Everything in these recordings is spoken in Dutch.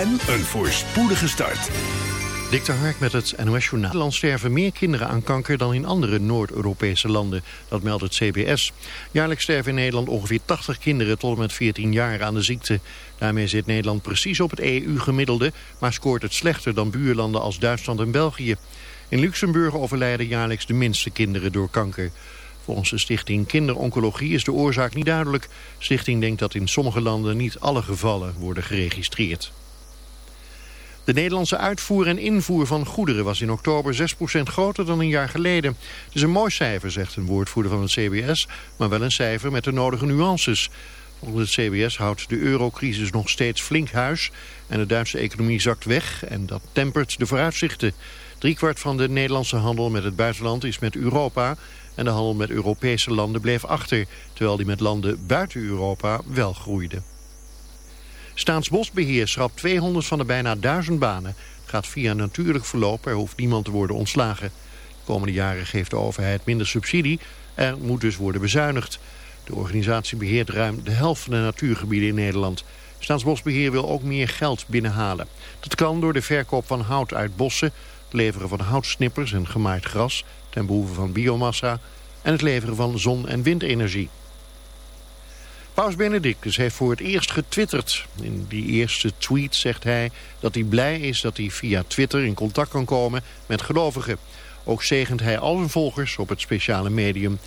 en een voorspoedige start. Dik Hark met het NOS Nederland sterven meer kinderen aan kanker dan in andere Noord-Europese landen. Dat meldt het CBS. Jaarlijks sterven in Nederland ongeveer 80 kinderen tot en met 14 jaar aan de ziekte. Daarmee zit Nederland precies op het EU-gemiddelde... maar scoort het slechter dan buurlanden als Duitsland en België. In Luxemburg overlijden jaarlijks de minste kinderen door kanker. Volgens de stichting Kinderoncologie is de oorzaak niet duidelijk. De stichting denkt dat in sommige landen niet alle gevallen worden geregistreerd. De Nederlandse uitvoer en invoer van goederen was in oktober 6% groter dan een jaar geleden. Het is een mooi cijfer, zegt een woordvoerder van het CBS, maar wel een cijfer met de nodige nuances. Volgens het CBS houdt de eurocrisis nog steeds flink huis en de Duitse economie zakt weg en dat tempert de vooruitzichten. Driekwart van de Nederlandse handel met het buitenland is met Europa en de handel met Europese landen bleef achter, terwijl die met landen buiten Europa wel groeide. Staatsbosbeheer schrapt 200 van de bijna 1000 banen. Gaat via natuurlijk verloop, er hoeft niemand te worden ontslagen. De komende jaren geeft de overheid minder subsidie. Er moet dus worden bezuinigd. De organisatie beheert ruim de helft van de natuurgebieden in Nederland. Staatsbosbeheer wil ook meer geld binnenhalen. Dat kan door de verkoop van hout uit bossen, het leveren van houtsnippers en gemaaid gras... ten behoeve van biomassa en het leveren van zon- en windenergie. Paus Benedictus heeft voor het eerst getwitterd. In die eerste tweet zegt hij dat hij blij is dat hij via Twitter in contact kan komen met gelovigen. Ook zegent hij al zijn volgers op het speciale medium.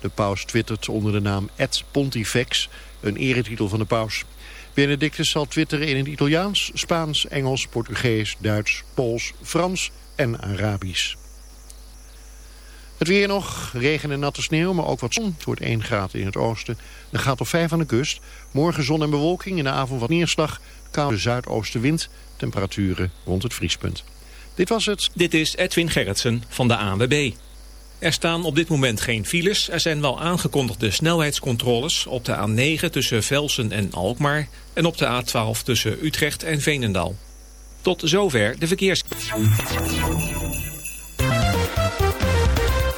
De paus twittert onder de naam Ed Pontifex, een eretitel van de paus. Benedictus zal twitteren in het Italiaans, Spaans, Engels, Portugees, Duits, Pools, Frans en Arabisch. Het weer nog, regen en natte sneeuw, maar ook wat zon. Het wordt 1 graad in het oosten. De gaat op 5 aan de kust. Morgen zon en bewolking, in de avond wat neerslag. Koude zuidoostenwind, temperaturen rond het vriespunt. Dit was het. Dit is Edwin Gerritsen van de ANWB. Er staan op dit moment geen files. Er zijn wel aangekondigde snelheidscontroles op de A9 tussen Velsen en Alkmaar... en op de A12 tussen Utrecht en Veenendaal. Tot zover de verkeers...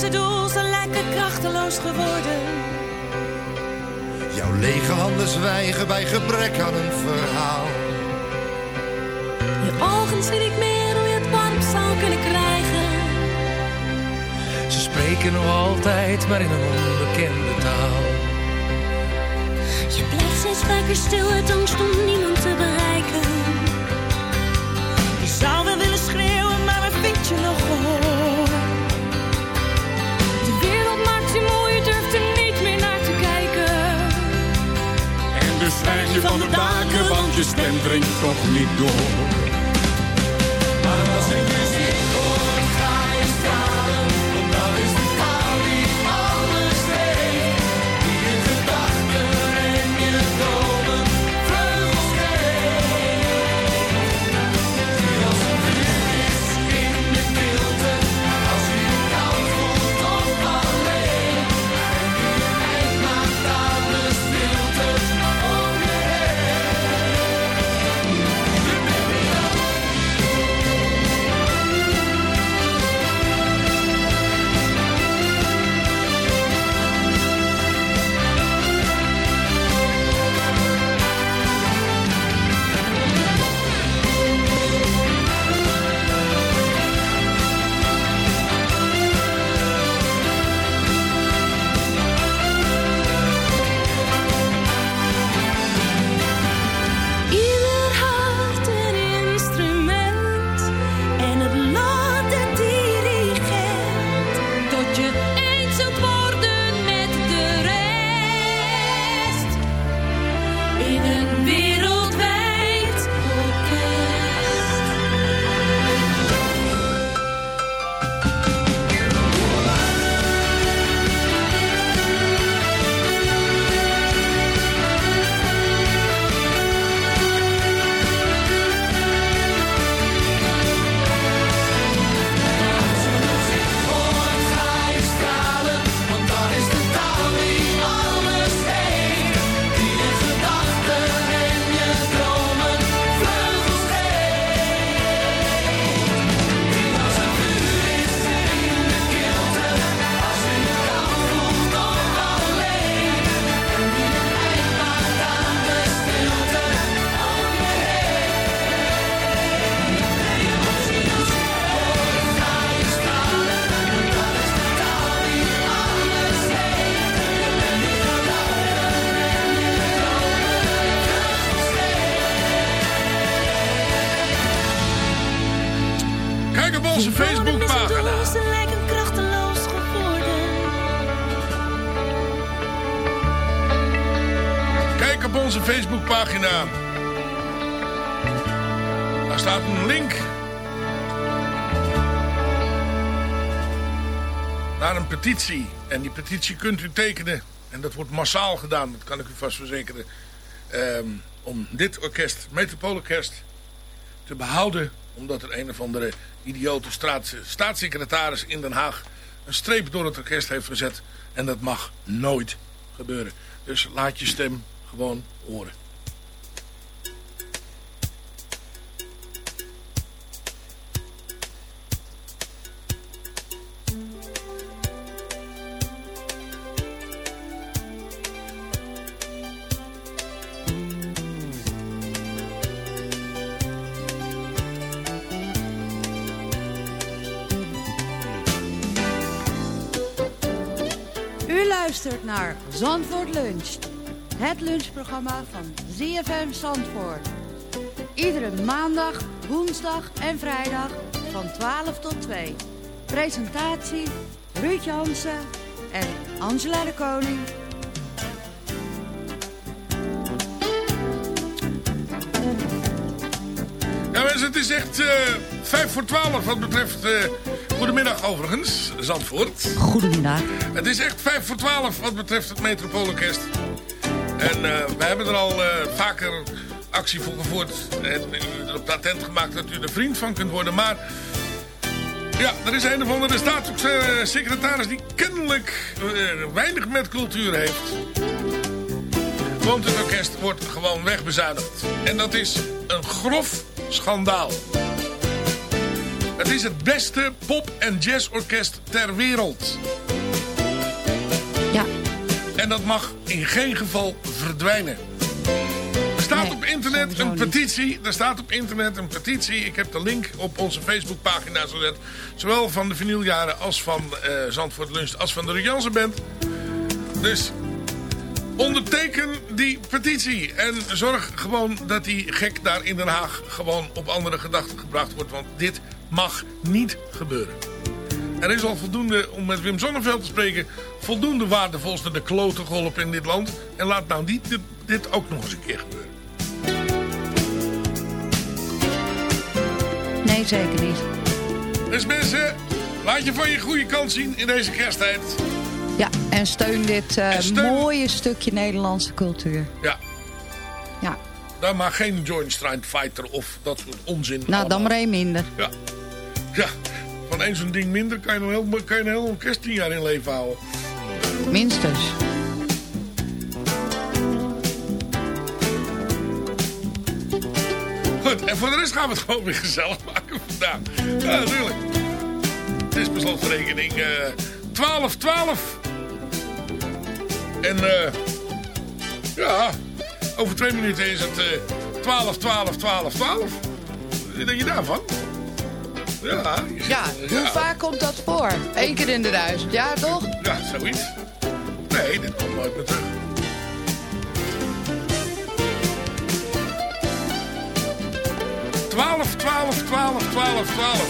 Missen doel, ze lijken krachteloos geworden. Jouw lege handen zwijgen bij gebrek aan een verhaal. Je ogen zien niet meer hoe je het warm zou kunnen krijgen. Ze spreken nog altijd, maar in een onbekende taal. Je blijft steeds vaker stil uit angst om niemand te bereiken. Van de daken, want je stem dringt toch niet door. Petitie. En die petitie kunt u tekenen. En dat wordt massaal gedaan, dat kan ik u vast verzekeren. Ehm, om dit orkest, Metropoolorkest, te behouden. Omdat er een of andere idiote staatssecretaris in Den Haag een streep door het orkest heeft gezet. En dat mag nooit gebeuren. Dus laat je stem gewoon horen. Luistert naar Zandvoort Lunch. Het lunchprogramma van ZFM Zandvoort. Iedere maandag, woensdag en vrijdag van 12 tot 2. Presentatie Ruud Jansen en Angela de Koning. Ja mensen, het is echt eh 5 voor 12 wat betreft... eh, goedemiddag overigens, Zandvoort. Goedemiddag. Het is echt 5 voor 12 wat betreft het Metropoolorkest. En eh we hebben er al eh, vaker actie voor gevoerd. En u op de attent gemaakt dat u er vriend van kunt worden. Maar ja, er is een of andere staatssecretaris die kennelijk eh, weinig met cultuur heeft. Want het orkest wordt gewoon wegbezuinigd. En dat is een grof schandaal. Het is het beste pop- en jazzorkest ter wereld. Ja, En dat mag in geen geval verdwijnen. Er staat Nee, op internet een petitie. Er staat op internet een petitie. Ik heb de link op onze Facebookpagina gezet. Zowel van de vinyljaren als van eh, Zandvoort Lunch als van de Ruud Jansen Band. Dus onderteken die petitie. En zorg gewoon dat die gek daar in Den Haag gewoon op andere gedachten gebracht wordt. Want dit mag niet gebeuren. Er is al voldoende, om met Wim Sonneveld te spreken... voldoende waardevolste de klote geholpen in dit land. En laat nou niet dit, dit ook nog eens een keer gebeuren. nee zeker niet. Dus mensen, laat je van je goede kant zien in deze kersttijd. Ja, en steun dit eh, En steun- mooie stukje Nederlandse cultuur. Ja, Ja, dan maar geen Joint Strike Fighter of dat soort onzin. nou dan maar één minder. Ja, ja. van één zo'n ding minder kan je, een heel, kan je een heel orkest tien jaar in leven houden. Minstens. Goed, en voor de rest gaan we het gewoon weer gezellig maken vandaag. Ja, natuurlijk. Het is per slotverrekening eh 12-12. En eh ja, over twee minuten is het eh 12, 12, 12, 12. Wat denk je daarvan? Ja, Ja, hoe vaak komt dat voor? Eén keer in de duizend, ja toch? Ja, zoiets. Nee, dit komt nooit meer terug. Twaalf, twaalf, twaalf, twaalf, twaalf.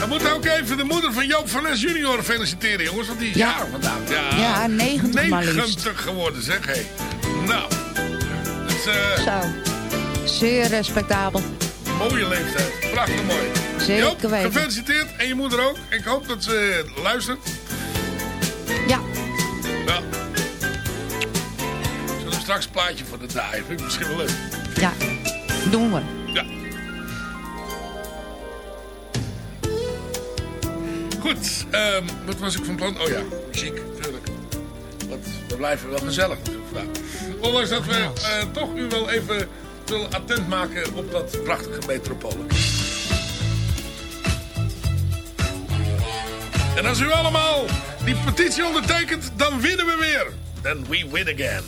Dan moet ook even de moeder van Joop van Les junior feliciteren, jongens. Want die is Ja. jaar vandaag. Ja, Ja, 90 maar liefst. 90 geworden, zeg. Hey. Nou, het is eh, Zo. Zeer respectabel. Mooie leeftijd. Prachtig mooi. Zeker Joop, weten. gefeliciteerd. En je moeder ook. Ik hoop dat ze luistert. Ja, Ja. Zullen we straks een plaatje voor de draaien? Vind ik misschien wel leuk. ja. Doen we. Ja. Goed, ehm, wat was ik van plan? Oh ja, muziek, natuurlijk. Want we blijven wel gezellig natuurlijk vandaag. Ondanks dat we eh, toch u wel even willen attent maken op dat prachtige metropool. En als u allemaal die petitie ondertekent, dan winnen we weer. Then we win again.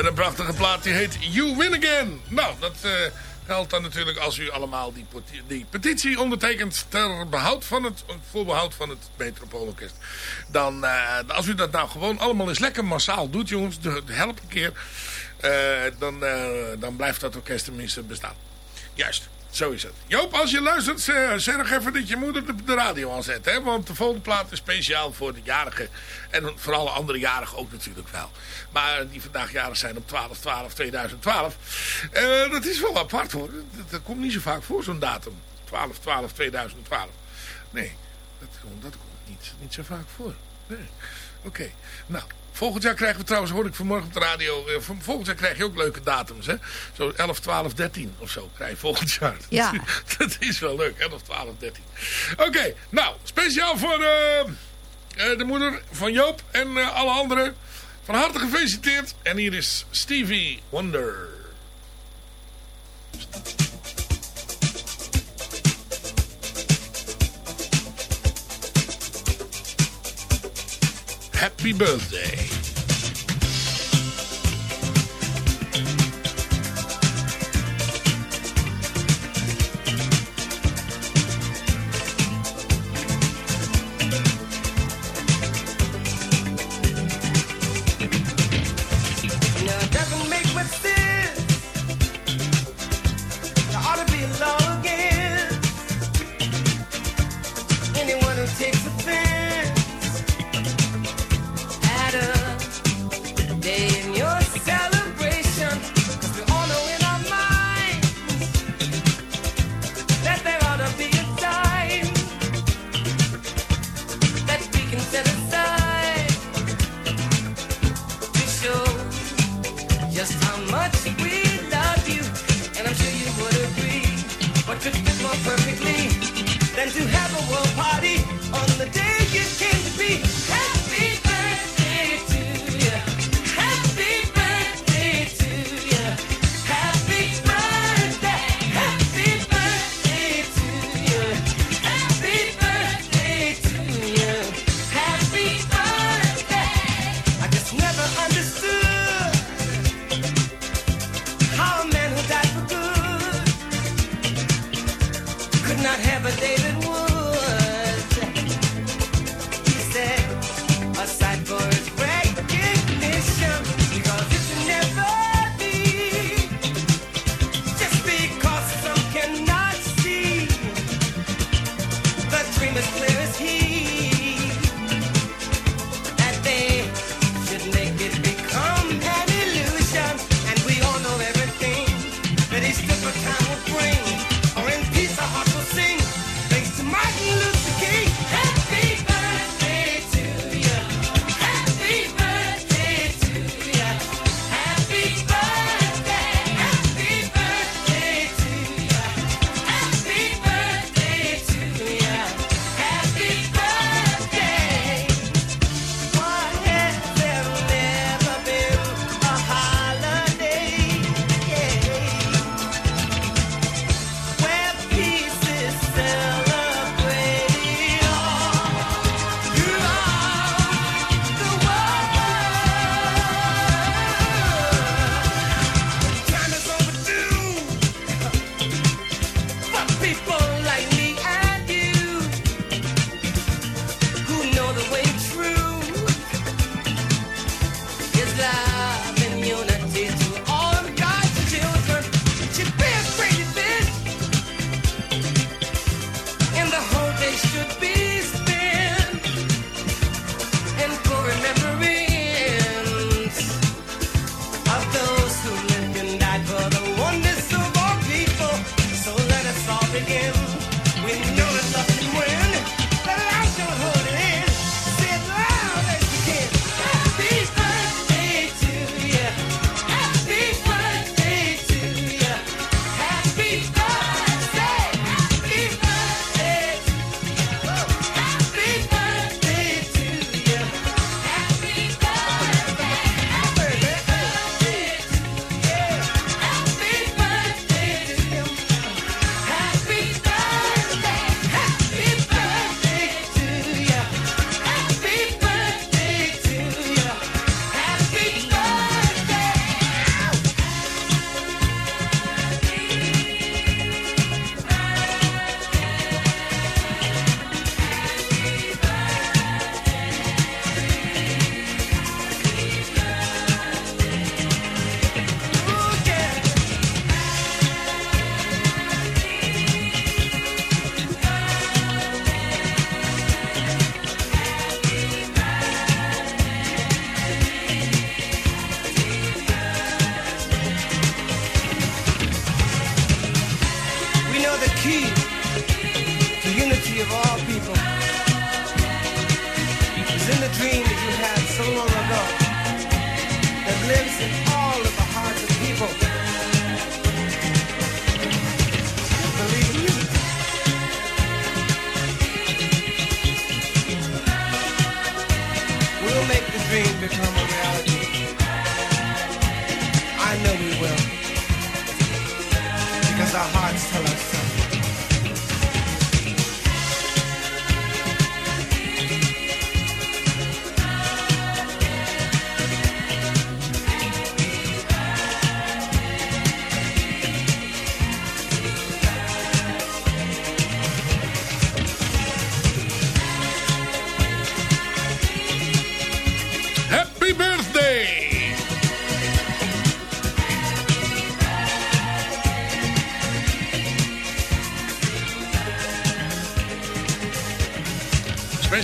Met een prachtige plaat die heet You Win Again. Nou, dat eh, geldt dan natuurlijk als u allemaal die, die petitie ondertekent... ter behoud van het, voor behoud van het Metropoolorkest. Dan, eh, als u dat nou gewoon allemaal eens lekker massaal doet, jongens... Help een keer... eh, dan, dan blijft dat orkest tenminste bestaan. Juist. Zo is het. Joop, als je luistert, eh, zeg even dat je moeder de, radio aanzet. Hè? Want de volgende plaat is speciaal voor de jarigen. En voor alle andere jarigen ook natuurlijk wel. Maar die vandaag jarig zijn op 12-12-2012. Eh, dat is wel apart hoor. Dat, komt niet zo vaak voor zo'n datum. 12-12-2012. Nee, dat, dat komt niet, niet zo vaak voor. Nee. Oké, nou... Volgend jaar krijgen we trouwens, hoor ik vanmorgen op de radio... vol- volgend jaar krijg je ook leuke datums, hè? Zo 11, 12, 13 of zo krijg je volgend jaar. Ja. Dat is wel leuk, 11, 12, 13. Oké, nou, speciaal voor eh, eh, de moeder van Joop en alle anderen. Van harte gefeliciteerd. En hier is Stevie Wonder. Happy birthday.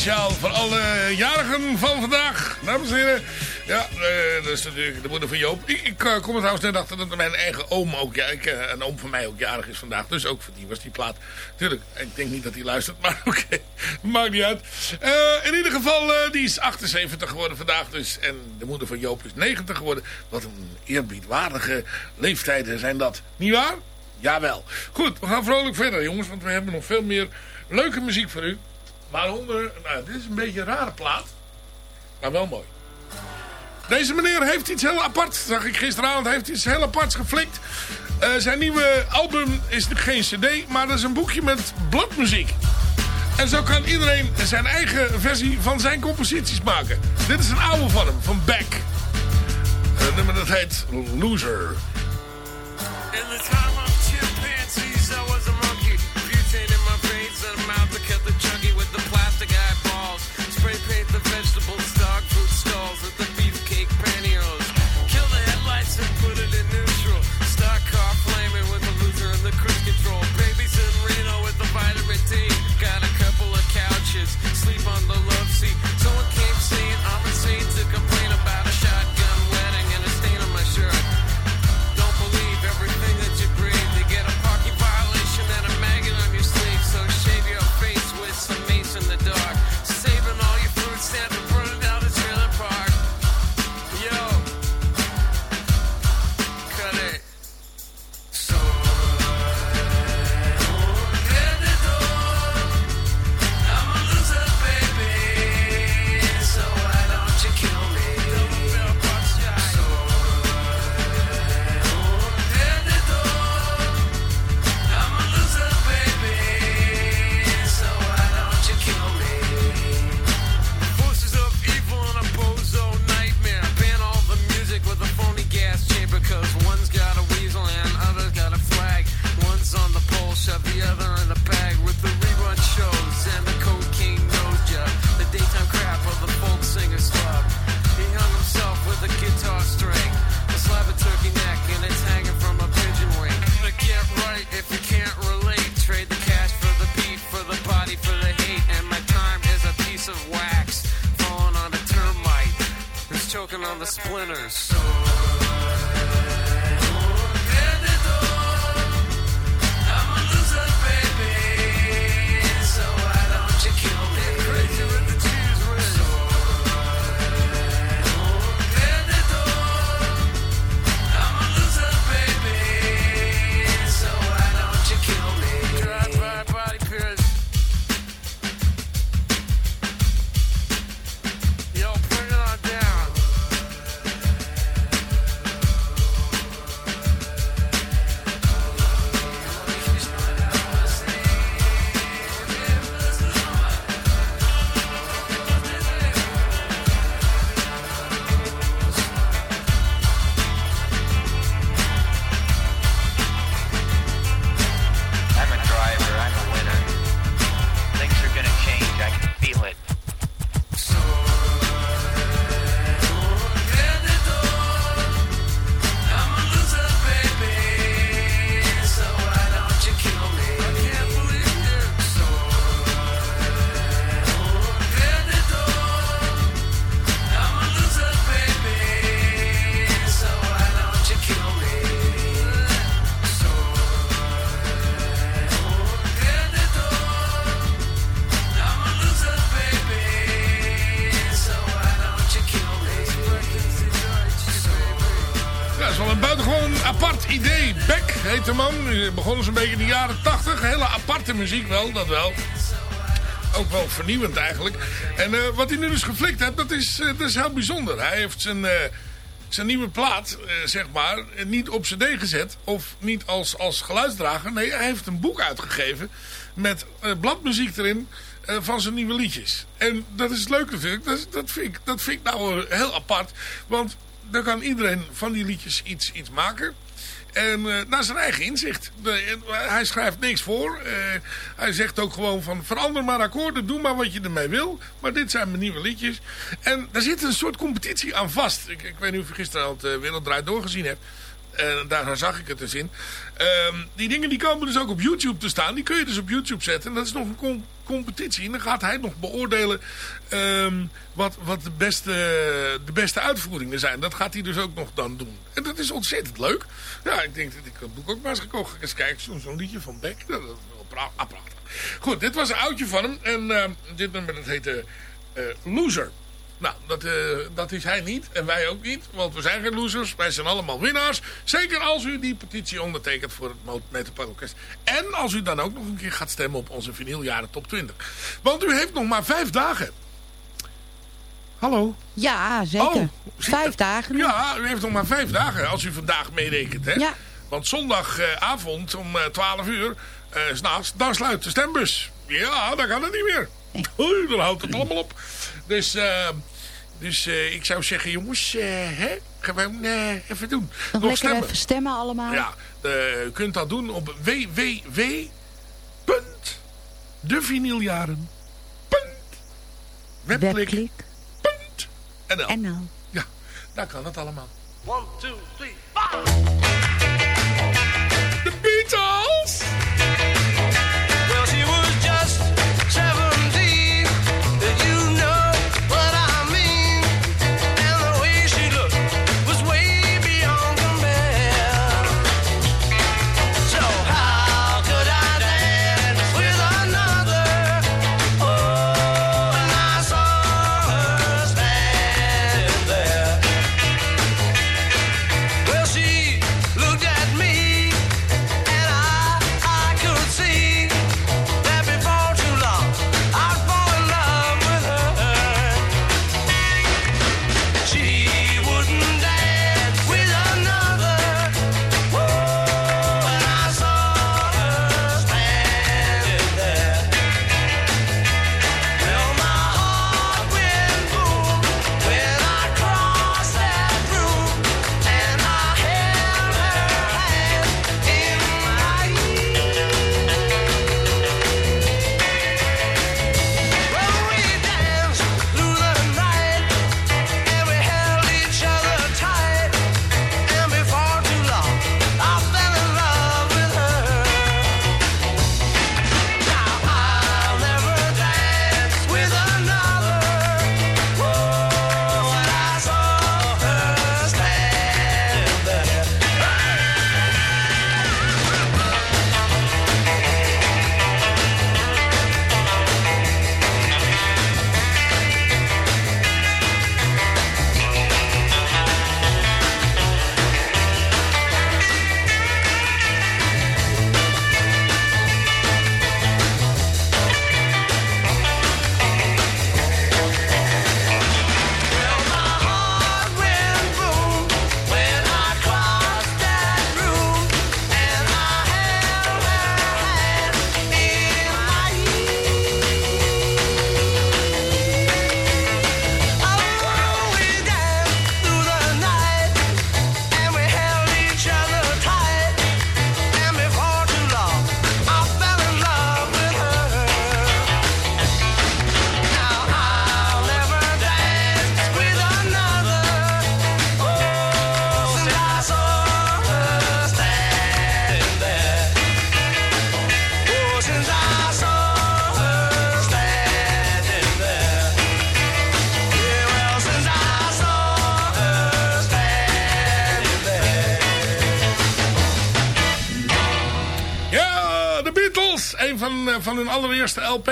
speciaal voor alle jarigen van vandaag, Namens en. Ja, eh, dat is natuurlijk de moeder van Joop. Ik, eh, kom er trouwens net achter dat mijn eigen oom ook, ja, ik, eh, een oom van mij ook jarig is vandaag. Dus ook voor die was die plaat. Tuurlijk, ik denk niet dat hij luistert, maar oké, maakt niet uit. in ieder geval, die is 78 geworden vandaag dus. En de moeder van Joop is 90 geworden. Wat een eerbiedwaardige leeftijden zijn dat, niet waar? Jawel. Goed, we gaan vrolijk verder jongens, want we hebben nog veel meer leuke muziek voor u. Waaronder, nou, dit is een beetje een rare plaat. Maar wel mooi. Deze meneer heeft iets heel apart, zag ik gisteravond, heeft iets heel aparts geflikt. Eh, zijn nieuwe album is geen cd, maar dat is een boekje met bladmuziek. En zo kan iedereen zijn eigen versie van zijn composities maken. Dit is een oude van hem, van Beck. Een nummer dat heet Loser. In the time sleep on the love seat. Peterman. Begonnen ze een beetje in de jaren 80. Hele aparte muziek wel, dat wel. Ook wel vernieuwend eigenlijk. En eh, wat hij nu dus geflikt heeft, dat is, eh, dat is heel bijzonder. Hij heeft zijn, eh, zijn nieuwe plaat, zeg maar, niet op cd gezet. Of niet als, als geluidsdrager. Nee, hij heeft een boek uitgegeven met bladmuziek erin van zijn nieuwe liedjes. En dat is leuk natuurlijk. Dat, dat, vind ik, dat vind ik nou heel apart. Want dan kan iedereen van die liedjes iets, iets maken. En eh, naar zijn eigen inzicht. Eh, hij schrijft niks voor. Eh, hij zegt ook gewoon van verander maar akkoorden. Doe maar wat je ermee wil. Maar dit zijn mijn nieuwe liedjes. En daar zit een soort competitie aan vast. Ik, ik weet niet of je gisteren al het uh, Werelddraait doorgezien hebt. Daar zag ik het dus in. Ehm, die dingen die komen dus ook op YouTube te staan. Die kun je dus op YouTube zetten. En dat is nog een com- competitie. En dan gaat hij nog beoordelen ehm, wat, wat de, beste, de beste uitvoeringen zijn. Dat gaat hij dus ook nog dan doen. En dat is ontzettend leuk. Ja, ik denk dat ik dat boek ook maar eens gekocht. Eens kijken, zo'n liedje van Beck. Dat is wel pra- prachtig. Goed, dit was een oudje van hem. En ehm, dit nummer dat heette eh, Loser. Nou, dat, eh, dat is hij niet. En wij ook niet. Want we zijn geen losers. Wij zijn allemaal winnaars. Zeker als u die petitie ondertekent voor het Metropoolorkest. En als u dan ook nog een keer gaat stemmen op onze vinyljaren top 20. Want u heeft nog maar vijf dagen. Hallo? Ja, zeker. Oh, Vijf dagen. Ja, u heeft nog maar vijf dagen als u vandaag meerekent. Hè? Ja. Want zondagavond om eh, 12 uur, eh, s s'nachts, dan sluit de stembus. Ja, dan kan het niet meer. Oei, dan houdt het allemaal op. Dus, eh, dus eh, ik zou zeggen, jongens, eh, hè, gewoon eh, even doen. Nog lekker even stemmen allemaal. Ja, eh, u kunt dat doen op www.devinyljaren. Webklik. NL. NL. Ja, daar kan het allemaal. One, two, three. The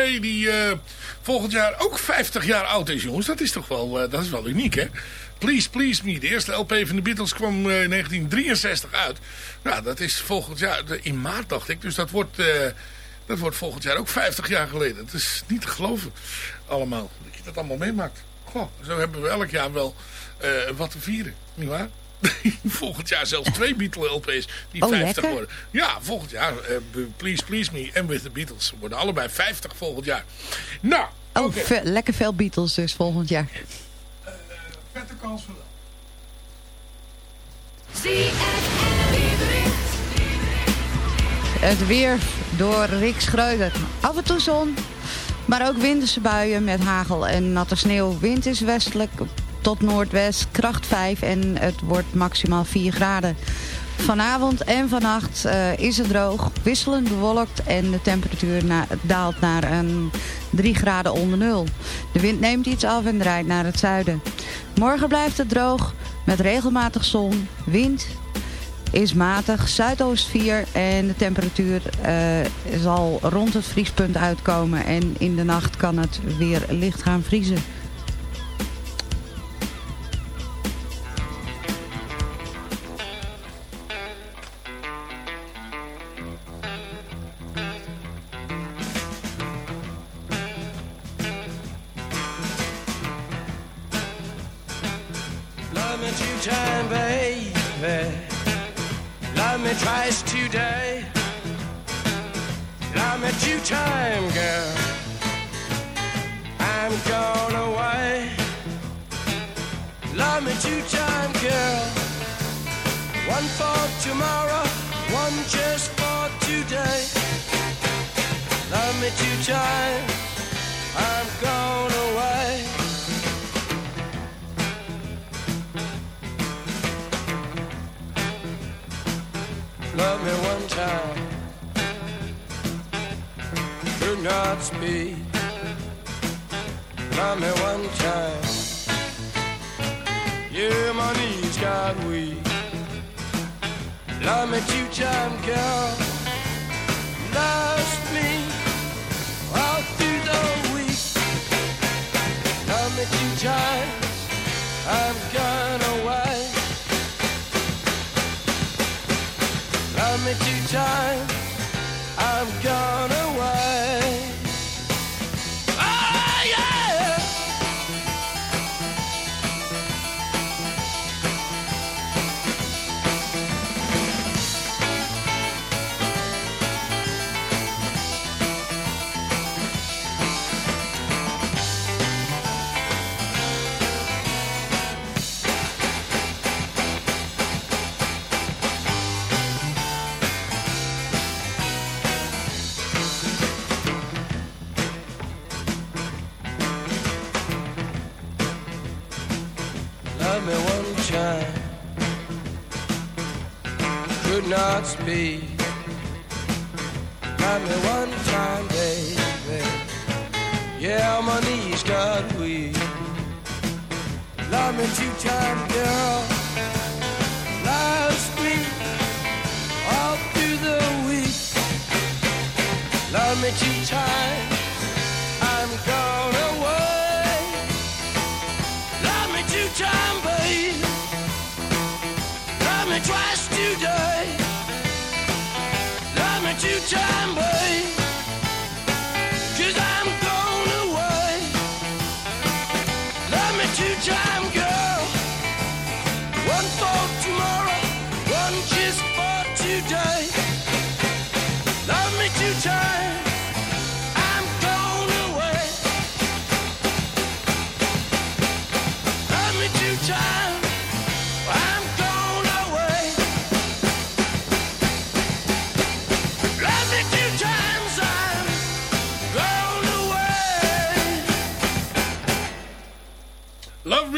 Die eh, volgend jaar ook 50 jaar oud is, jongens. Dat is toch wel, eh, dat is wel uniek, hè? Please, Please Me. De eerste LP van de Beatles kwam eh, in 1963 uit. Nou, dat is volgend jaar in maart, dacht ik. Dus dat wordt, Dat wordt volgend jaar ook 50 jaar geleden. Het is niet te geloven allemaal. Dat je dat allemaal meemaakt. Goh, zo hebben we elk jaar wel wat te vieren. Niet waar? volgend jaar zelfs twee Beatle-LP's die Oh, 50 lekker. worden. Ja, volgend jaar. eh, Please Please Me en With the Beatles worden allebei 50 volgend jaar. Nou, Oh, ve- lekker veel Beatles dus volgend jaar. Vette kans voor dat. Het weer door Rick Schreuder. Af en toe zon, maar ook winterse buien met hagel en natte sneeuw. Wind is westelijk tot noordwest, kracht 5 en het wordt maximaal 4 graden. Vanavond en vannacht eh, is het droog, wisselend bewolkt en de temperatuur daalt naar een 3 graden onder nul. De wind neemt iets af en draait naar het zuiden. Morgen blijft het droog met regelmatig zon, wind is matig, zuidoost 4 en de temperatuur eh, zal rond het vriespunt uitkomen. En in de nacht kan het weer licht gaan vriezen.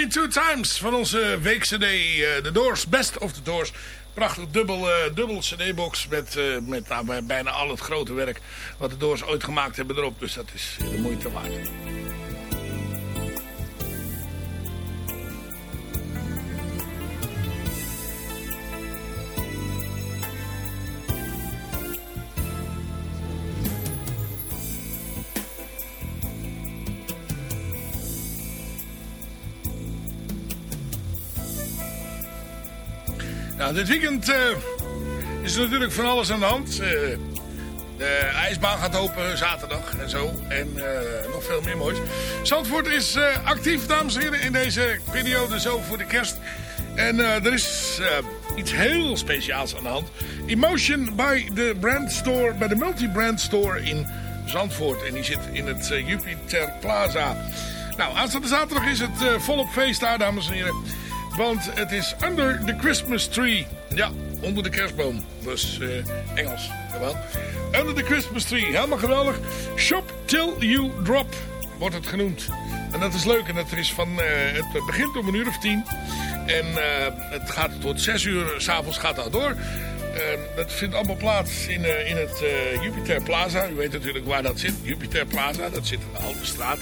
Me Two Times van onze week-cd eh, The Doors, Best of the Doors. Prachtig dubbel, eh, dubbel cd-box met, eh, met nou, bij- bijna al het grote werk wat de Doors ooit gemaakt hebben erop. Dus dat is de moeite waard. Nou, dit weekend eh, is er natuurlijk van alles aan de hand. Eh, De ijsbaan gaat open zaterdag en zo. En eh, nog veel meer moois. Zandvoort is actief, dames en heren, in deze periode zo voor de kerst. En er is iets heel speciaals aan de hand. Emotion bij de brand store, bij de multi-brand store in Zandvoort. En die zit in het Jupiter Plaza. Nou, aanstaande zaterdag is het volop feest daar, dames en heren. Want het is Under the Christmas Tree. Ja, onder de kerstboom. Dus uh, Engels, jawel. Under the Christmas Tree, helemaal geweldig. Shop Till You Drop wordt het genoemd. En dat is leuk. En dat is van, uh, het begint om een uur of tien. En uh, het gaat tot zes uur s'avonds gaat dat door. Uh, dat vindt allemaal plaats in, uh, in het uh, Jupiter Plaza. U weet natuurlijk waar dat zit. Jupiter Plaza, dat zit in de Halve Straat.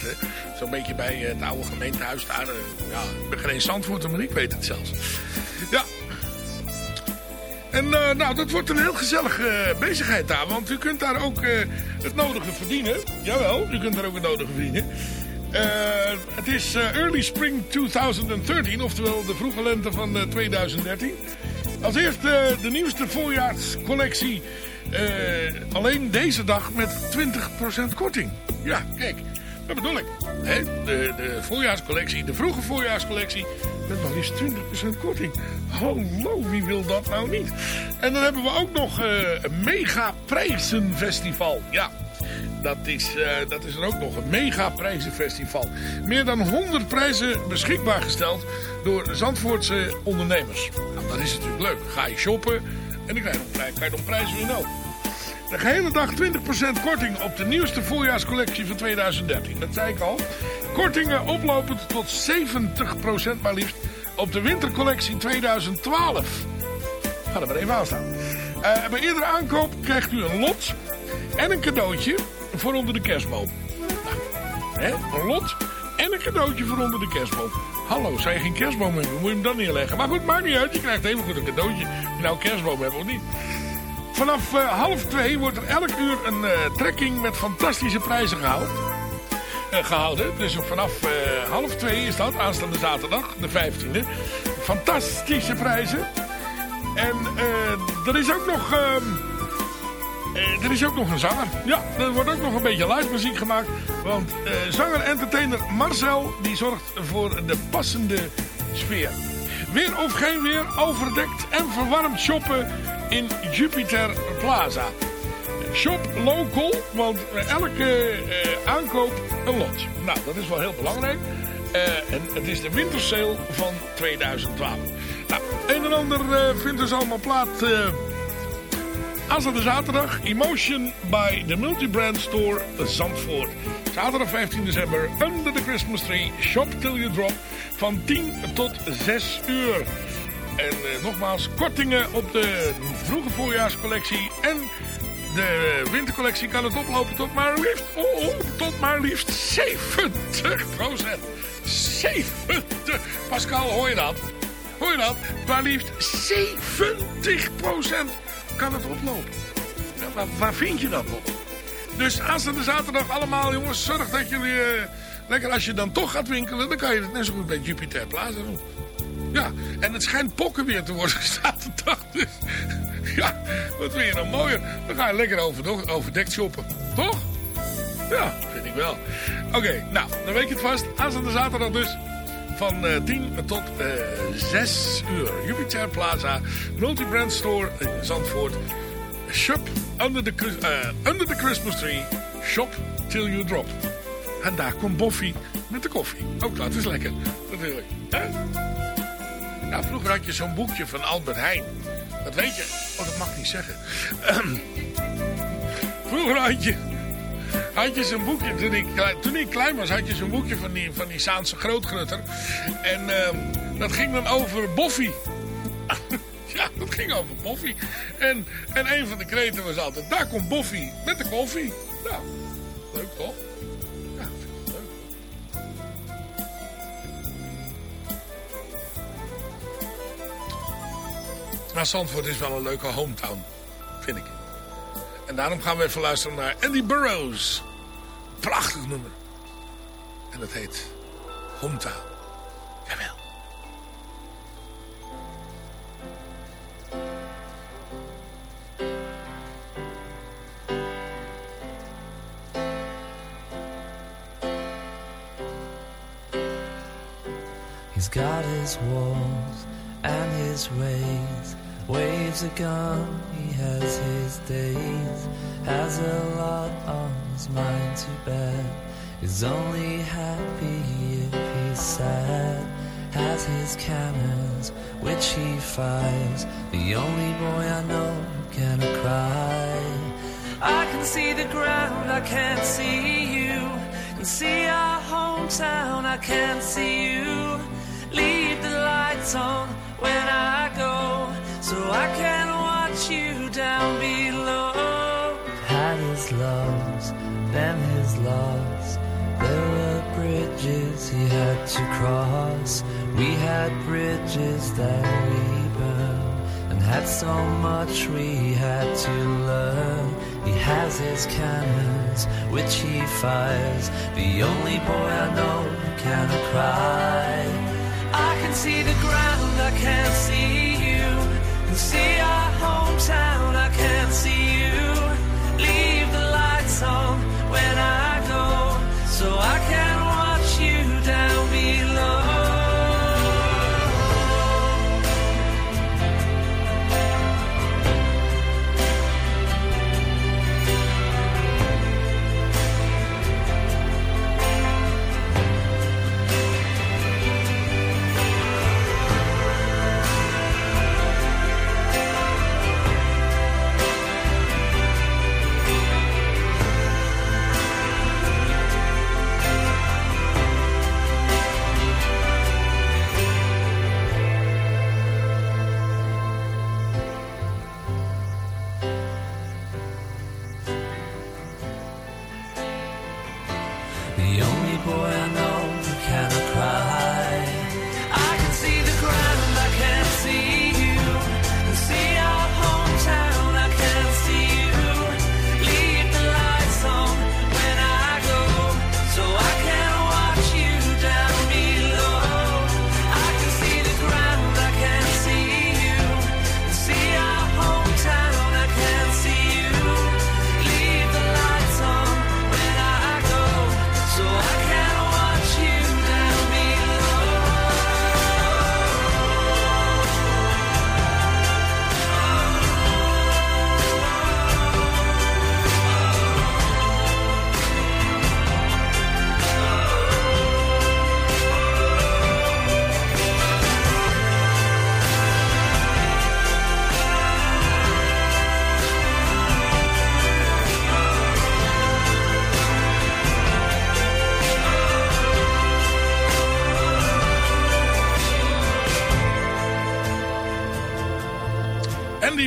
Zo'n beetje bij het oude gemeentehuis daar. ja, ik ben geen Zandvoorter, maar ik weet het zelfs. Ja. En nou, dat wordt een heel gezellige bezigheid daar. Want u kunt daar ook het nodige verdienen. Jawel, u kunt daar ook het nodige verdienen. het is early spring 2013, oftewel de vroege lente van 2013. Als eerste de nieuwste voorjaarscollectie. Uh, alleen deze dag met 20% korting. Ja, kijk. Dat bedoel ik. De, de voorjaarscollectie, de vroege voorjaarscollectie. Met maar liefst 20% korting. Hallo, wie wil dat nou niet? En dan hebben we ook nog uh, een mega prijzenfestival. Ja, dat is, uh, dat is er ook nog een mega prijzenfestival. Meer dan 100 prijzen beschikbaar gesteld door Zandvoortse ondernemers. Nou, dat is natuurlijk leuk. Ga je shoppen en dan krijg je nog, prijs, prijzen weer. De gehele dag 20% korting op de nieuwste voorjaarscollectie van 2013. Dat zei ik al. Kortingen oplopend tot 70% maar liefst op de wintercollectie 2012. Ga er maar even aan staan. Uh, bij iedere aankoop krijgt u een lot en een cadeautje voor onder de kerstboom. Nou, hè? Een lot en een cadeautje voor onder de kerstboom. Hallo, je geen kerstboom hebben? Moet je hem dan neerleggen? Maar goed, maakt niet uit. Je krijgt even goed een cadeautje. Of je nou kerstboom hebt of niet. Vanaf uh, half twee wordt er elk uur een uh, trekking met fantastische prijzen gehouden. Uh, gehouden. Dus vanaf half twee is dat, aanstaande zaterdag, de 15e. Fantastische prijzen. En er is ook nog... ehm, er is ook nog een zanger. Ja, er wordt ook nog een beetje live muziek gemaakt. Want zanger-entertainer Marcel, die zorgt voor de passende sfeer. Weer of geen weer, overdekt en verwarmd shoppen in Jupiter Plaza. Shop local, want elke uh, aankoop een lot. Nou, dat is wel heel belangrijk. En het is de wintersale van 2012. Nou, een en ander vindt dus allemaal plaats... Aanstaande zaterdag, Emotion bij de Multibrand Store Zandvoort. Zaterdag 15 december, under the Christmas tree, shop till you drop, van 10 tot 6 uur. En uh, nogmaals, kortingen op de vroege voorjaarscollectie en de wintercollectie kan het oplopen tot maar liefst, oh, oh, tot maar liefst 70% 70! Pascal, hoor je dat? Hoor je dat? Maar liefst 70 kan het oplopen. Waar, vind je dat op? Dus aanstaande zaterdag allemaal, jongens, zorg dat jullie... Uh, lekker als je dan toch gaat winkelen, dan kan je het net zo goed bij Jupiter Plaza doen. Ja, en het schijnt pokken weer te worden zaterdag. Dus ja, wat vind je nou mooier? Dan ga je lekker overdekt shoppen. Toch? Ja, vind ik wel. Oké, nou, dan weet je het vast. Aanstaande zaterdag dus van uh, 10 tot uh, 6 uur. Jupiter Plaza, Multibrand Store in Zandvoort. Shop under the, uh, under the Christmas tree. Shop till you drop. En daar komt Boffy met de koffie. Ook dat is lekker, natuurlijk. Hè? Nou, vroeger had je zo'n boekje van Albert Heijn. Dat weet je. Oh, dat mag ik niet zeggen. vroeger had je, had je zo'n boekje. Toen ik, toen ik klein was, had je zo'n boekje van die, van die Saanse grootgrutter. En uh, dat ging dan over Boffy. ja, dat ging over Boffy. En, en een van de kreten was altijd... Daar komt Boffy met de koffie. Nou, leuk toch? Ja, vind ik leuk. Maar Zandvoort is wel een leuke hometown, vind ik. En daarom gaan we even luisteren naar Andy Burroughs. Prachtig nummer. En dat heet Homta. Jawel. He's got his walls and his ways Waves are gone, he has his days. Has a lot on his mind to bear. Is only happy if he's sad. Has his cannons, which he fires. The only boy I know cannot cry. I can see the ground, I can't see you. Can see our hometown, I can't see you. Leave the lights on when I go, so I can watch you down below. Had his loves, then his loss. There were bridges he had to cross. We had bridges that we burned, and had so much we had to learn. He has his cannons, which he fires. The only boy I know cannot cry. I can see the ground, I can't see. See our hometown, I can't see you. Leave the lights on when I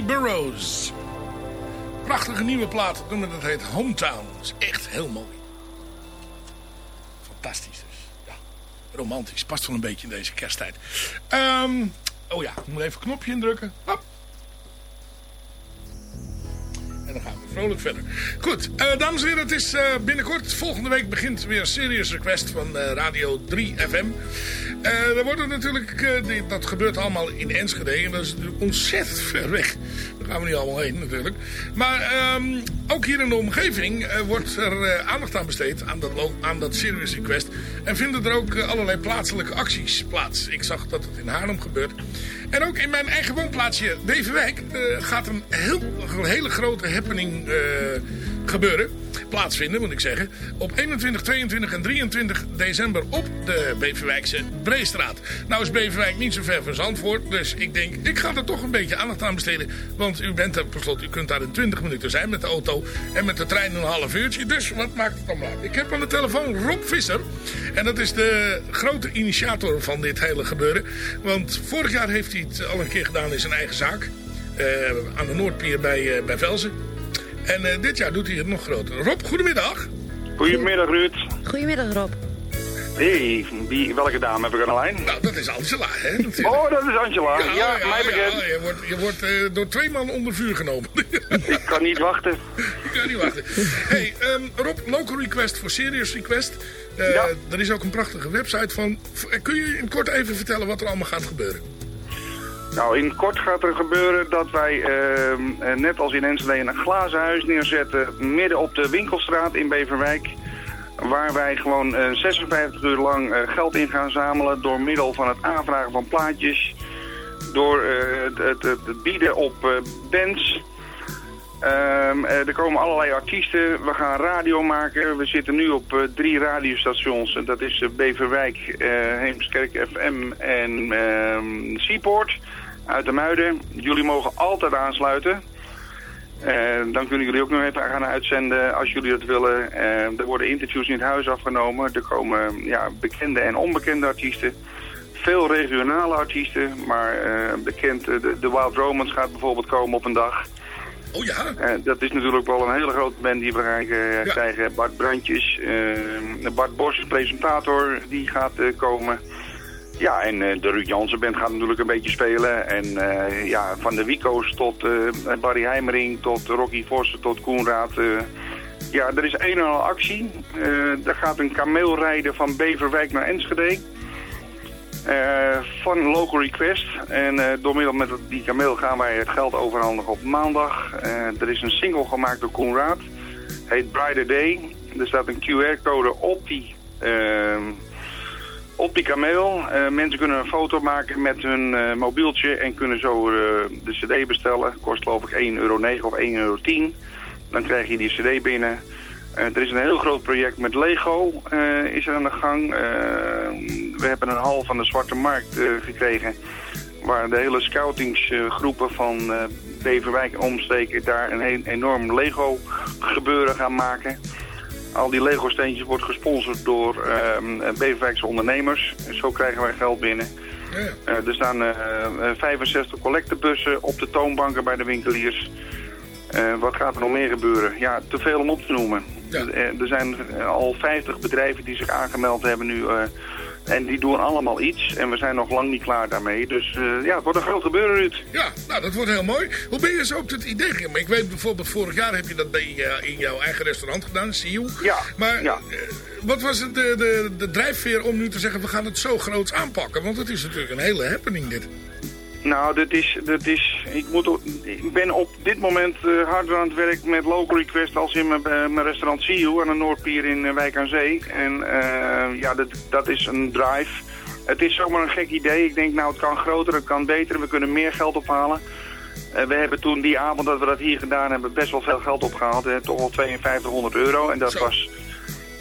Burroughs. Prachtige nieuwe plaat. Noem het, dat heet Hometown. Is echt heel mooi. Fantastisch dus. Ja, romantisch. Past wel een beetje in deze kersttijd. Ehm, oh ja, ik moet even een knopje indrukken. Hop. Vrolijk verder. Goed, eh, dames en heren, het is eh, binnenkort. Volgende week begint weer Serious Request van eh, Radio 3 FM. Er worden natuurlijk, dat gebeurt allemaal in Enschede. En dat is natuurlijk ontzettend ver weg. Daar gaan we niet allemaal heen natuurlijk. Maar ehm, ook hier in de omgeving wordt er aandacht aan besteed aan dat, aan dat Serious Request. En vinden er ook eh, allerlei plaatselijke acties plaats. Ik zag dat het in Haarlem gebeurt. En ook in mijn eigen woonplaatsje Beverwijk eh, gaat een heel, een hele grote happening eh, gebeuren. Plaatsvinden, moet ik zeggen. Op 21, 22 en 23 december op de Beverwijkse Breestraat. Nou is Beverwijk niet zo ver van Zandvoort. Dus ik denk, ik ga er toch een beetje aandacht aan besteden. Want u bent er per slot, u kunt daar in 20 minuten zijn met de auto. En met de trein een half uurtje. Dus wat maakt het allemaal uit? Ik heb aan de telefoon Rob Visser. En dat is de grote initiator van dit hele gebeuren. Want vorig jaar heeft hij het al een keer gedaan in zijn eigen zaak. eh, aan de Noordpier bij, eh, bij Velzen. En eh, dit jaar doet hij het nog groter. Rob, goedemiddag. Goedemiddag Ruud. Goedemiddag Rob. Hey, wie, welke dame heb ik aan de lijn? Nou, dat is Angela, hè? natuurlijk. Oh, dat is Angela. Ja, mij bekend. je wordt, je wordt eh, door twee man onder vuur genomen. Ik kan niet wachten. Ik kan niet wachten. Hey, ehm, Rob, local request voor serious request. Eh, Ja. Er is ook een prachtige website van. Kun je in kort even vertellen wat er allemaal gaat gebeuren? Nou, in kort gaat er gebeuren dat wij, ehm, eh, net als in Enschede, een glazen huis neerzetten midden op de winkelstraat in Beverwijk. Waar wij gewoon eh, 56 uur lang eh, geld in gaan zamelen door middel van het aanvragen van plaatjes. Door eh, het, het, het- bieden op eh, bands. Ehm, eh, er komen allerlei artiesten. We gaan radio maken. We zitten nu op eh, drie radiostations. En dat is eh, Beverwijk, eh, Heemskerk FM en ehm Seaport uit de Muiden. Jullie mogen altijd aansluiten. Dan kunnen jullie ook nog even gaan uitzenden als jullie dat willen. Er worden interviews in het huis afgenomen. Er komen ja, bekende en onbekende artiesten. Veel regionale artiesten, maar bekend, de Wild Romans gaat bijvoorbeeld komen op een dag. Oh ja? Eh, dat is natuurlijk wel een hele grote band die we gaan eh, krijgen. Bart Brandjes, eh, Bart Bos, presentator, die gaat komen. Ja, en de Ruud Jansen band gaat natuurlijk een beetje spelen. En ja, van de Wico's tot Barry Heimering, tot Rocky Vossen, tot Koenraad. ja, er is een en al actie. Er gaat een kameel rijden van Beverwijk naar Enschede. Eh, van Local Request. En eh, door middel met die kameel gaan wij het geld overhandigen op maandag. Eh, er is een single gemaakt door Koenraad. Heet Brighter Day. Er staat een QR-code op die, op die kameel. Mensen kunnen een foto maken met hun mobieltje en kunnen zo de cd bestellen. Kost geloof ik 1,09 euro of 1,10 euro. Dan krijg je die cd binnen. Eh, er is een heel groot project met Lego eh, is er aan de gang. Eh, we hebben een hal van de Zwarte Markt gekregen. Waar de hele scoutingsgroepen van Beverwijk en omsteken daar een enorm Lego gebeuren gaan maken. Al die Lego steentjes wordt gesponsord door Beverwijkse ondernemers. En zo krijgen wij geld binnen. Er staan eh, eh, 65 collectebussen op de toonbanken bij de winkeliers. Eh, wat gaat er nog meer gebeuren? Ja, te veel om op te noemen. Eh, er zijn eh, al 50 bedrijven die zich aangemeld hebben nu. en die doen allemaal iets. En we zijn nog lang niet klaar daarmee. Dus ja, het wordt een groot gebeuren, Ruud. Ja, nou dat wordt heel mooi. Hoe ben je zo op het idee gekomen? Ik weet bijvoorbeeld, vorig jaar heb je dat bij, in jouw eigen restaurant gedaan, Siu. Ja. Maar eh, wat was het, de, de, de drijfveer om nu te zeggen, we gaan het zo groots aanpakken? Want het is natuurlijk een hele happening dit. Nou, dit is, dit is, ik, moet, ik ben op dit moment eh, harder aan het werk met Local Request als in mijn, eh, mijn restaurant CEO aan de Noordpier in eh, Wijk aan Zee. En ja, dat, dat is een drive. Het is zomaar een gek idee. Ik denk, nou, het kan groter, het kan beter. We kunnen meer geld ophalen. Eh, we hebben toen die avond dat we dat hier gedaan hebben best wel veel geld opgehaald. Hè, toch wel 5200 euro. En dat was,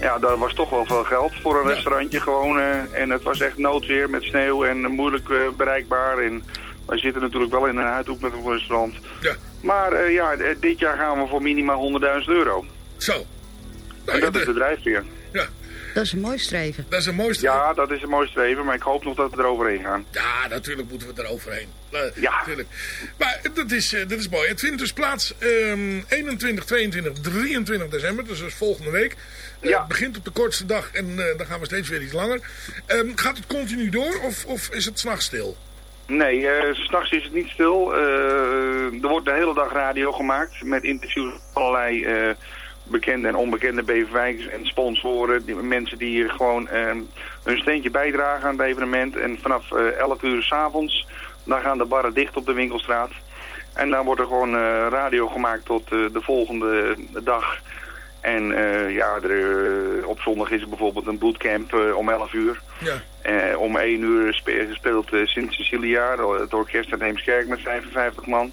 ja, dat was toch wel veel geld voor een restaurantje gewoon. en het was echt noodweer met sneeuw en moeilijk bereikbaar. En wij zitten natuurlijk wel in een uithoek met een restaurant. Ja. Maar eh, ja, eh, dit jaar gaan we voor minimaal 100.000 euro. Zo. En dat is de drijfveer. Ja. Dat is een mooi streven. Dat is een mooi streven. Ja, dat is een mooi streven, maar ik hoop nog dat we er overheen gaan. Ja, natuurlijk moeten we er overheen. ja. Natuurlijk. Maar dat is, eh, dat is mooi. Het vindt dus plaats ehm 21, 22, 23 december. Dus dat is volgende week. Eh, Het begint op de kortste dag en eh, dan gaan we steeds weer iets langer. Ehm, gaat het continu door of, of is het s'nachts stil? Nee, s s'nachts is het niet stil. Eh, er wordt de hele dag radio gemaakt met interviews met allerlei eh, bekende en onbekende Beverwijkers en sponsoren. Die, mensen die hier gewoon eh, hun steentje bijdragen aan het evenement. En vanaf eh 11 uur s'avonds, dan gaan de barren dicht op de winkelstraat. En dan wordt er gewoon radio gemaakt tot de volgende dag. En eh, ja, er, eh, op zondag is er bijvoorbeeld een bootcamp eh, om 11 uur. Ja. Om 1 uur spe- speelt eh, Sint Cecilia, het orkest uit Heemskerk met 55 man.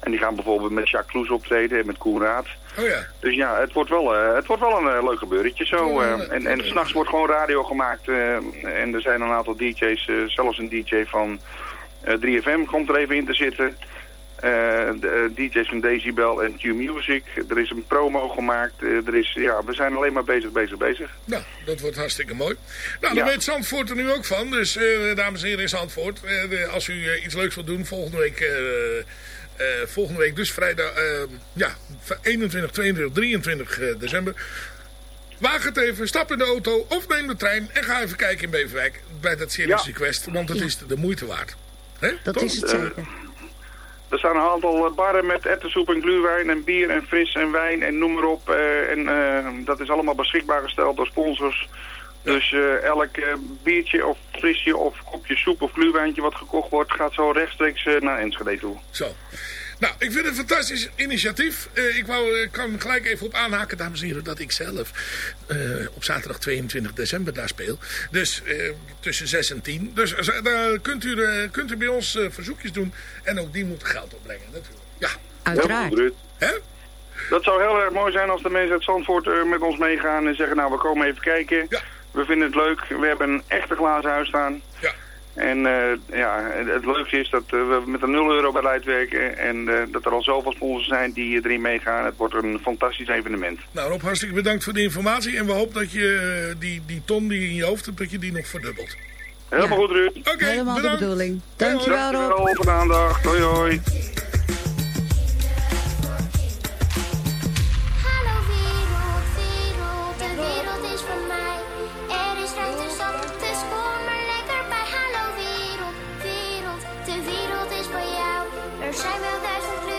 En die gaan bijvoorbeeld met Jacques Kloes optreden en met Koenraad. Oh ja. Dus ja, het wordt wel, het wordt wel een leuk gebeurtje zo. en en s'nachts wordt gewoon radio gemaakt. en er zijn een aantal DJ's, zelfs een DJ van eh, 3FM komt er even in te zitten. Eh, de, eh, DJ's van Decibel en Q Music. Er is een promo gemaakt. eh, er is, ja, we zijn alleen maar bezig, bezig, bezig. Nou, dat wordt hartstikke mooi. Nou, Ja. daar weet Zandvoort er nu ook van. Dus, eh, dames en heren in Zandvoort, eh, de- als u iets leuks wilt doen, volgende week, eh, eh, volgende week dus vrijdag, ja, 21, 22, 23 eh, december. Waag het even, stap in de auto of neem de trein en ga even kijken in Beverwijk bij dat Serious Ja. Request, want het is de moeite waard. Hè? Dat Toch? is het zeker. Er staan een aantal eh, barren met ettensoep en gluwijn en bier en fris en wijn en noem maar op. eh, en eh, dat is allemaal beschikbaar gesteld door sponsors. Dus elk biertje of frisje of kopje soep of gluwijntje wat gekocht wordt... gaat zo rechtstreeks naar Enschede toe. Zo. Nou, ik vind het een fantastisch initiatief. Eh, ik wou, ik kan gelijk even op aanhaken, dames en heren, dat ik zelf eh, op zaterdag 22 december daar speel. Dus eh, tussen 6 en 10. Dus eh, daar kunt u, eh, kunt u bij ons eh, verzoekjes doen. En ook die moeten geld opbrengen, natuurlijk. Ja. Uiteraard. Hè? Dat zou heel erg mooi zijn als de mensen uit Zandvoort eh, met ons meegaan en zeggen, nou we komen even kijken. We vinden het leuk. We hebben een echte glazen huis staan. Ja. En eh, ja, het leukste is dat eh, we met een 0 euro beleid werken en eh, dat er al zoveel sponsors zijn die erin meegaan. Het wordt een fantastisch evenement. Nou Rob, hartstikke bedankt voor de informatie. En we hopen dat je die, die ton die je in je hoofd hebt, dat je die nog verdubbelt. Helemaal goed Ruud. Oké, Helemaal bedankt. de bedoeling. Dankjewel Rob. Dankjewel voor de aandacht. Hoi hoi. Er zijn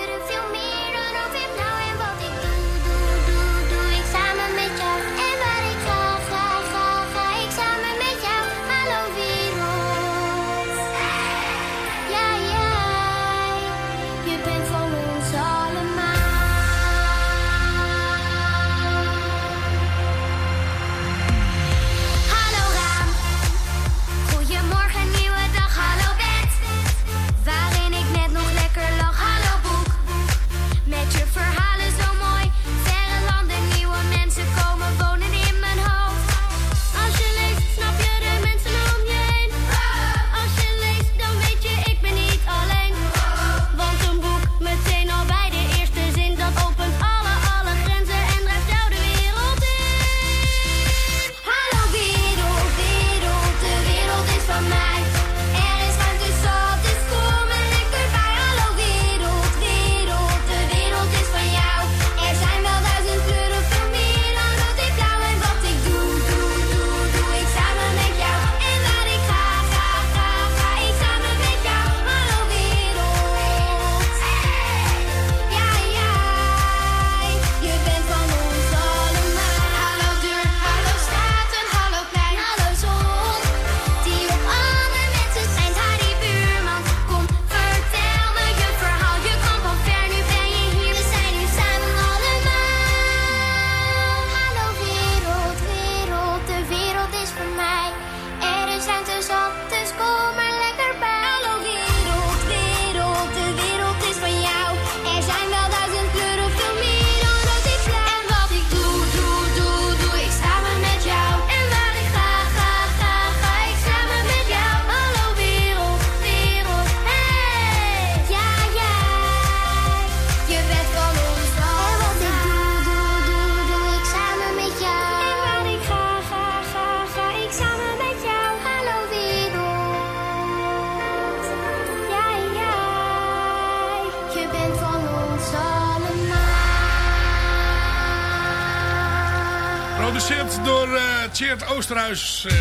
Oosterhuis. eh,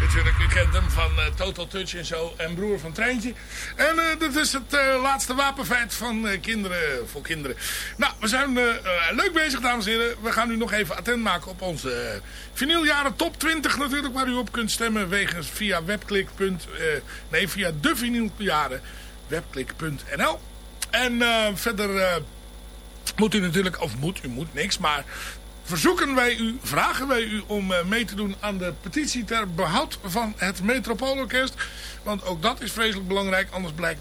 natuurlijk, u kent hem van eh, Total Touch en zo. En broer van Treintje. En eh, dit is het eh, laatste wapenfeit van eh, kinderen voor kinderen. Nou, we zijn eh, eh, leuk bezig, dames en heren. We gaan u nog even attent maken op onze vinyljaren top 20 natuurlijk. Waar u op kunt stemmen wegens via webklik. eh, nee, via de vinyljaren webklik.nl. En eh, verder... eh, moet u natuurlijk, of moet, u moet niks, maar verzoeken wij u, vragen wij u om eh, mee te doen aan de petitie ter behoud van het Metropoolorkest. Want ook dat is vreselijk belangrijk, anders blijkt,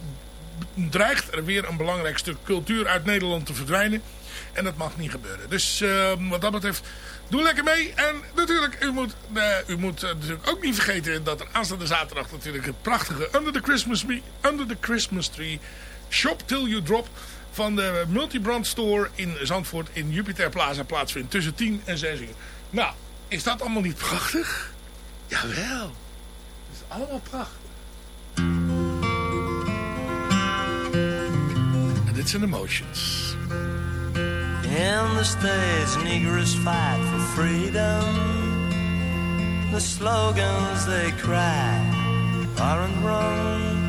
dreigt er weer een belangrijk stuk cultuur uit Nederland te verdwijnen. En dat mag niet gebeuren. Dus eh, wat dat betreft, doe lekker mee. En natuurlijk, u moet, eh, u moet eh, natuurlijk ook niet vergeten dat er aanstaande zaterdag natuurlijk het prachtige Under the Christmas, Tree- Under the Christmas Tree Shop Till You Drop van de Multibrand Store in Zandvoort in Jupiter Plaza plaatsvindt tussen 10 en 6 uur. Nou, is dat allemaal niet prachtig? Jawel. Het is allemaal prachtig. En dit zijn Emotions. In the States, Negroes fight for freedom. The slogans they cry aren't wrong.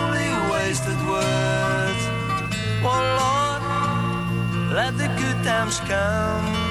Oh Lord, let the good times come.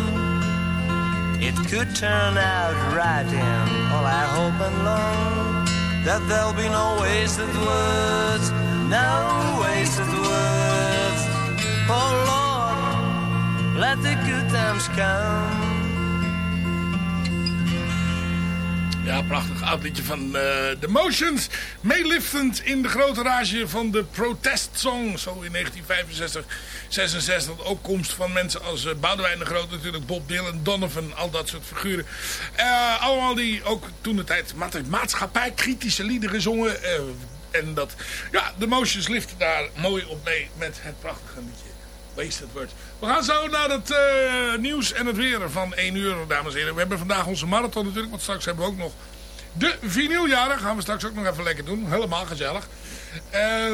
It could turn out right, and all I hope and long that there'll be no wasted words, no wasted words. Oh Lord, let the good times come. Ja, prachtig oud liedje van uh, The Motions. Meeliftend in de grote rage van de Protest Song. Zo in 1965, 66. Opkomst van mensen als uh, Boudewijn de Groot natuurlijk. Bob Dylan, Donovan, al dat soort figuren. Uh, allemaal die ook toen de tijd maatschappij kritische liederen zongen. en dat, ja, The Motions liften daar mooi op mee met het prachtige liedje. Wasted Words. We gaan zo naar het uh, nieuws en het weer van 1 uur, dames en heren. We hebben vandaag onze marathon natuurlijk, want straks hebben we ook nog de vinyljaren. Gaan we straks ook nog even lekker doen. Helemaal gezellig. Uh,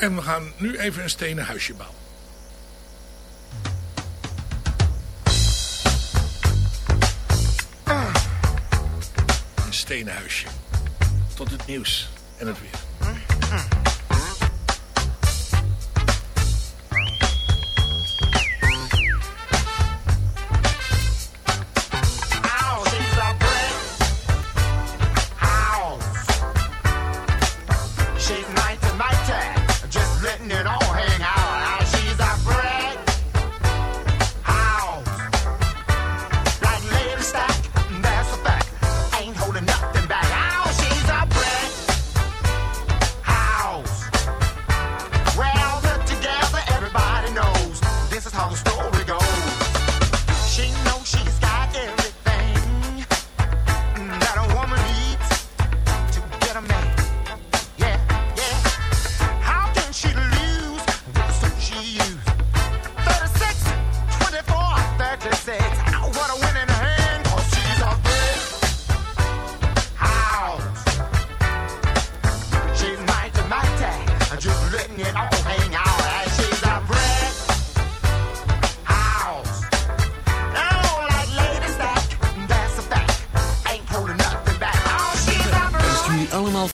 en we gaan nu even een stenen huisje bouwen. Ah. Een stenen huisje. Tot het nieuws en het weer.